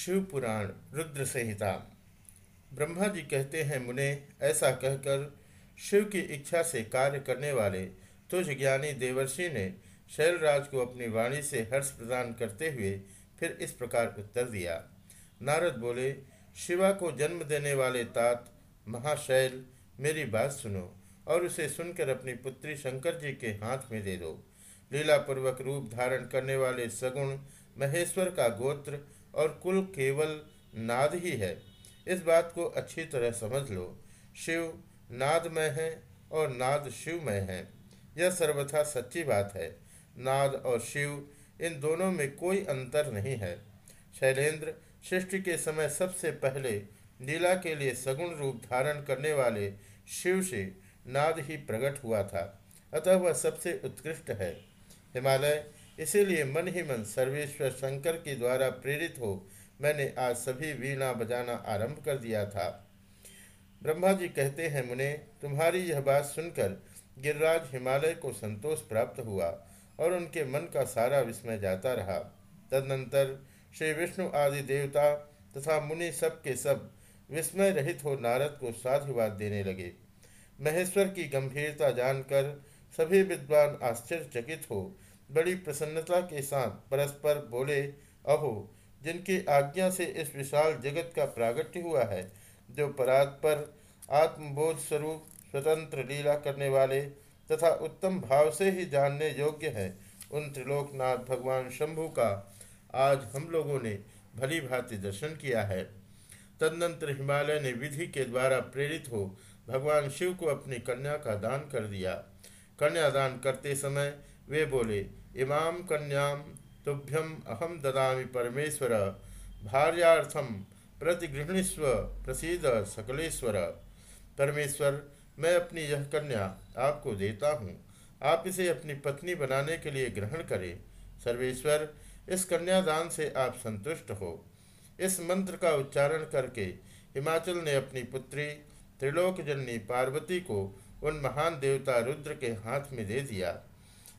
शिव पुराण रुद्र संहिता ब्रह्मा जी कहते हैं, मुने, ऐसा कहकर शिव की इच्छा से कार्य करने वाले तुझ ज्ञानी देवर्षि ने शैलराज को अपनी वाणी से हर्ष प्रदान करते हुए फिर इस प्रकार उत्तर दिया। नारद बोले, शिवा को जन्म देने वाले तात, महाशैल, मेरी बात सुनो और उसे सुनकर अपनी पुत्री शंकर जी के हाथ में दे दो। लीलापूर्वक रूप धारण करने वाले सगुण महेश्वर का गोत्र और कुल केवल नाद ही है। इस बात को अच्छी तरह समझ लो। शिव नादमय है और नाद शिवमय है। यह सर्वथा सच्ची बात है। नाद और शिव इन दोनों में कोई अंतर नहीं है। शैलेंद्र सृष्टि के समय सबसे पहले लीला के लिए सगुण रूप धारण करने वाले शिव से नाद ही प्रकट हुआ था। अतः वह सबसे उत्कृष्ट है। हिमालय इसीलिए मन ही मन सर्वेश्वर शंकर के द्वारा प्रेरित हो मैंने आज सभी वीणा बजाना आरंभ कर दिया था। ब्रह्मा जी कहते हैं, मुने, तुम्हारी यह बात सुनकर गिरिराज हिमालय को संतोष प्राप्त हुआ और उनके मन का सारा विस्मय जाता रहा। तदनंतर श्री विष्णु आदि देवता तथा मुनि सब के सब विस्मय रहित हो नारद को साधुवाद देने लगे। महेश्वर की गंभीरता जानकर सभी विद्वान आश्चर्यचकित हो बड़ी प्रसन्नता के साथ परस्पर बोले, अहो, जिनकी आज्ञा से इस विशाल जगत का प्रागट्य हुआ है, जो परात पर आत्मबोध स्वरूप, स्वतंत्र लीला करने वाले तथा उत्तम भाव से ही जानने योग्य है, उन त्रिलोकनाथ भगवान शंभु का आज हम लोगों ने भली भांति दर्शन किया है। तदनंतर हिमालय ने विधि के द्वारा प्रेरित हो भगवान शिव को अपनी कन्या का दान कर दिया। कन्यादान करते समय वे बोले, इमाम कन्याम, तुभ्यम अहम ददामि परमेश्वर। भार्यार्थम प्रतिगृहणीस्व प्रसिद सकलेश्वर। परमेश्वर, मैं अपनी यह कन्या आपको देता हूँ। आप इसे अपनी पत्नी बनाने के लिए ग्रहण करें। सर्वेश्वर, इस कन्यादान से आप संतुष्ट हो। इस मंत्र का उच्चारण करके हिमाचल ने अपनी पुत्री त्रिलोक जननी पार्वती को उन महान देवता रुद्र के हाथ में दे दिया।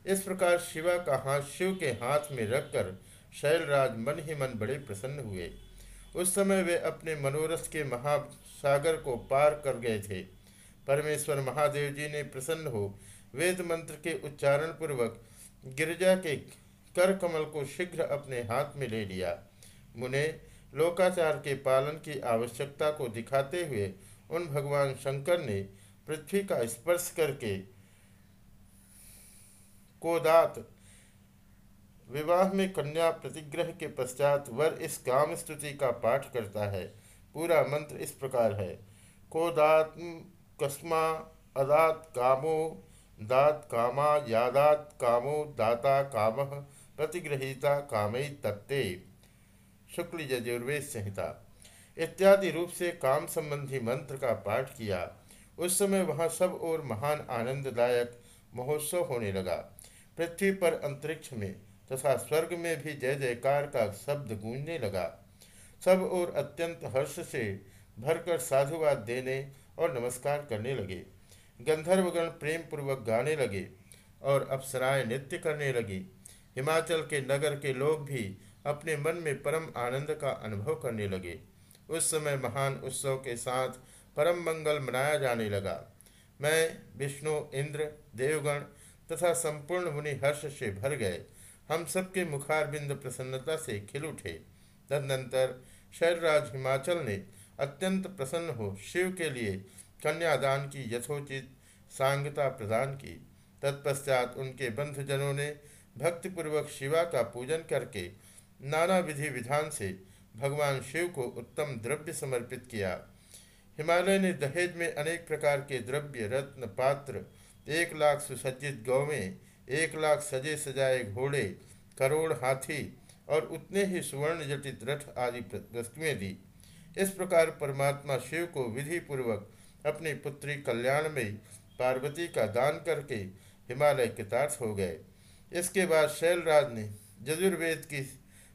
इस प्रकार शिवा का हाथ शिव के हाथ में रखकर शैलराज मन ही मन बड़े प्रसन्न हुए। उस समय वे अपने मनोरथ के महासागर को पार कर गए थे। परमेश्वर महादेव जी ने प्रसन्न हो वेद मंत्र के उच्चारण पूर्वक गिरजा के कर कमल को शीघ्र अपने हाथ में ले लिया। मुने, लोकाचार के पालन की आवश्यकता को दिखाते हुए उन भगवान शंकर ने पृथ्वी का स्पर्श करके कोदात। विवाह में कन्या प्रतिग्रह के पश्चात वर इस काम स्तुति का पाठ करता है। पूरा मंत्र इस प्रकार है। कोदात, कस्मा, अदात, कामो, दात, कामा, यादात, कामो, दाता, काम, प्रतिग्रहिता कामई तत्ते। शुक्ल यजुर्वेद संहिता। इत्यादि रूप से काम संबंधी मंत्र का पाठ किया। उस समय वहाँ सब और महान आनंददायक महोत्सव होने लगा। पृथ्वी पर अंतरिक्ष में तथा स्वर्ग में भी जय जयकार का शब्द गूंजने लगा। सब और अत्यंत हर्ष से भरकर साधुवाद देने और नमस्कार करने लगे। गंधर्वगण प्रेम पूर्वक गाने लगे और अप्सराएँ नृत्य करने लगी। हिमाचल के नगर के लोग भी अपने मन में परम आनंद का अनुभव करने लगे। उस समय महान उत्सव के साथ परम मंगल मनाया जाने लगा। मैं, विष्णु, इंद्र, देवगण तथा संपूर्ण मुनि हर्ष से भर गए। हम सबके मुखारबिंद प्रसन्नता से खिल उठे। तदनंतर शैलराज हिमाचल ने अत्यंत प्रसन्न हो शिव के लिए कन्यादान की यथोचित सांगता प्रदान की। तत्पश्चात उनके बंधुजनों ने भक्तिपूर्वक शिवा का पूजन करके नाना विधि विधान से भगवान शिव को उत्तम द्रव्य समर्पित किया। हिमालय ने दहेज में अनेक प्रकार के द्रव्य, रत्न, पात्र एक लाख सुसज्जित गौवें, एक लाख सजे सजाए घोड़े, करोड़ हाथी और उतने ही सुवर्ण जटित रथ आदि वस्तुएँ दी। इस प्रकार परमात्मा शिव को विधि पूर्वक अपनी पुत्री कल्याण में पार्वती का दान करके हिमालय कृतार्थ हो गए। इसके बाद शैलराज ने यजुर्वेद की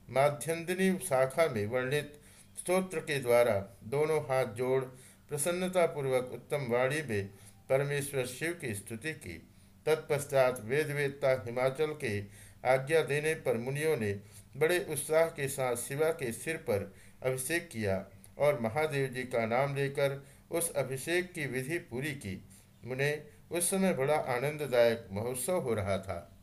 माध्यन्दिनी शाखा में वर्णित स्तोत्र के द्वारा दोनों हाथ जोड़ प्रसन्नतापूर्वक उत्तम वाणी में परमेश्वर शिव की स्तुति की। तत्पश्चात वेद वेदता हिमाचल के आज्ञा देने पर मुनियों ने बड़े उत्साह के साथ शिवा के सिर पर अभिषेक किया और महादेव जी का नाम लेकर उस अभिषेक की विधि पूरी की। मुने उस समय बड़ा आनंददायक महोत्सव हो रहा था।